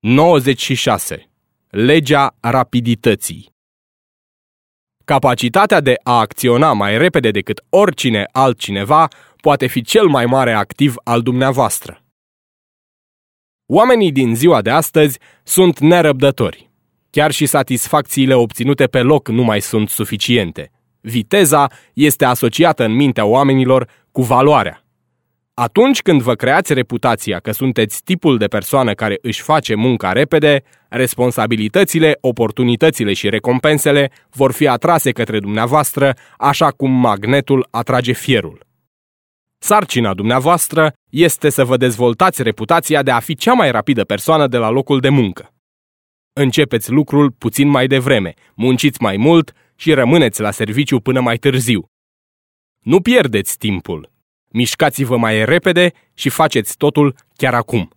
96. Legea rapidității Capacitatea de a acționa mai repede decât oricine altcineva poate fi cel mai mare activ al dumneavoastră. Oamenii din ziua de astăzi sunt nerăbdători. Chiar și satisfacțiile obținute pe loc nu mai sunt suficiente. Viteza este asociată în mintea oamenilor cu valoarea. Atunci când vă creați reputația că sunteți tipul de persoană care își face munca repede, responsabilitățile, oportunitățile și recompensele vor fi atrase către dumneavoastră, așa cum magnetul atrage fierul. Sarcina dumneavoastră este să vă dezvoltați reputația de a fi cea mai rapidă persoană de la locul de muncă. Începeți lucrul puțin mai devreme, munciți mai mult și rămâneți la serviciu până mai târziu. Nu pierdeți timpul. Mișcați-vă mai repede și faceți totul chiar acum.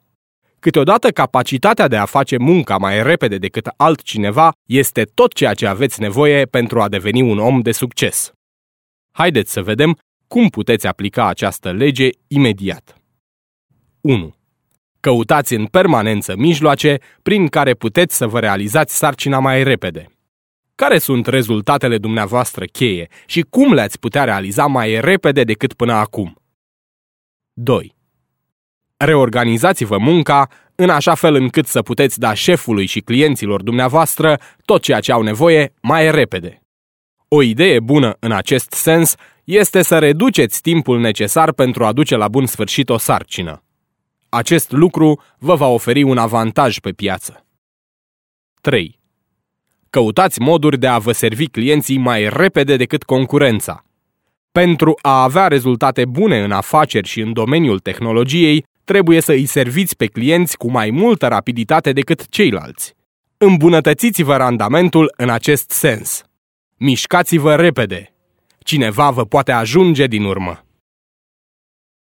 Câteodată capacitatea de a face munca mai repede decât altcineva este tot ceea ce aveți nevoie pentru a deveni un om de succes. Haideți să vedem cum puteți aplica această lege imediat. 1. Căutați în permanență mijloace prin care puteți să vă realizați sarcina mai repede. Care sunt rezultatele dumneavoastră cheie și cum le-ați putea realiza mai repede decât până acum? 2. Reorganizați-vă munca în așa fel încât să puteți da șefului și clienților dumneavoastră tot ceea ce au nevoie mai repede. O idee bună în acest sens este să reduceți timpul necesar pentru a duce la bun sfârșit o sarcină. Acest lucru vă va oferi un avantaj pe piață. 3. Căutați moduri de a vă servi clienții mai repede decât concurența. Pentru a avea rezultate bune în afaceri și în domeniul tehnologiei, trebuie să îi serviți pe clienți cu mai multă rapiditate decât ceilalți. Îmbunătățiți-vă randamentul în acest sens. Mișcați-vă repede. Cineva vă poate ajunge din urmă.